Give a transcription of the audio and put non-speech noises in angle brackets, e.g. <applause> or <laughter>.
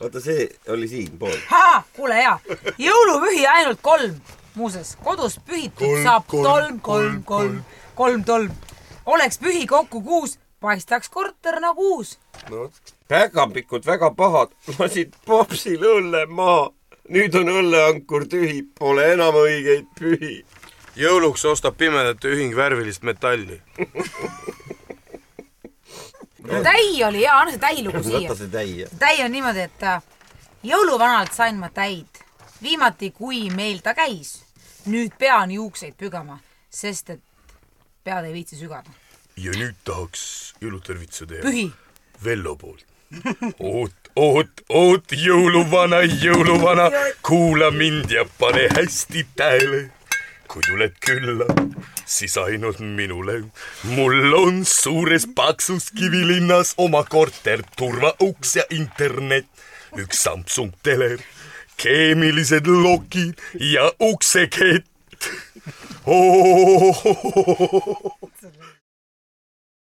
oota, see oli siinpool. kuule hea, jõulupühi ainult kolm, muuseas, kodus pühitud Kolm, saab kolm, kolm, kolm, kolm tolm. oleks pühi kokku kuus, paistaks korter nagu uus. no päkapikud väga pahad, lasid popsil õlle maha. nüüd on õlleankur tühi, pole enam õigeid pühi. jõuluks ostab pimedate ühing värvilist metalli. <laughs> täi oli hea, anna see täi lugu siia võta. see täie. täi on niimoodi, et äh, jõuluvanalt sain ma täid, viimati kui meil ta käis. nüüd pean juukseid pügama, sest et pead ei viitsi sügada. ja nüüd tahaks jõulutervituse teha. pühi. Vello poolt. oot, oot, oot, jõuluvana, jõuluvana, kuula mind ja pane hästi tähele. Kui tuled külla, siis ainult minule. mul on suures paksus kivilinnas oma korter, turvauks ja internet, üks Samsung teler, keemilised lokid ja uksekett. Oh,